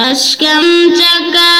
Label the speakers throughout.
Speaker 1: أشكم تكاب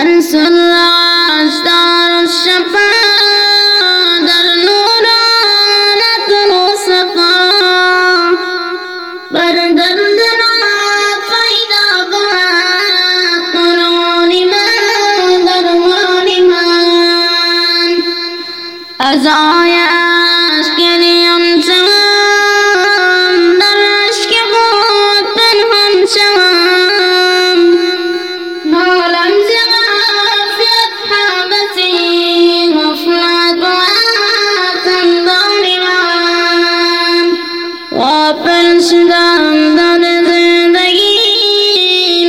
Speaker 1: عرس الرعى اشتعر الشفاء در نورا لكن وصفا بردردنا فإذا ضاء قرون من درون من أزايا अपन सुदाम दन जिंदगी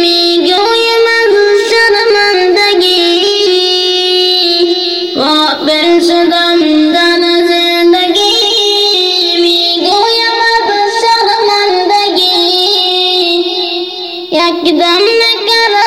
Speaker 1: में गोए मधुसन मंदगी अपन सुदाम दन जिंदगी में गोए मधुसन मंदगी एकदम करा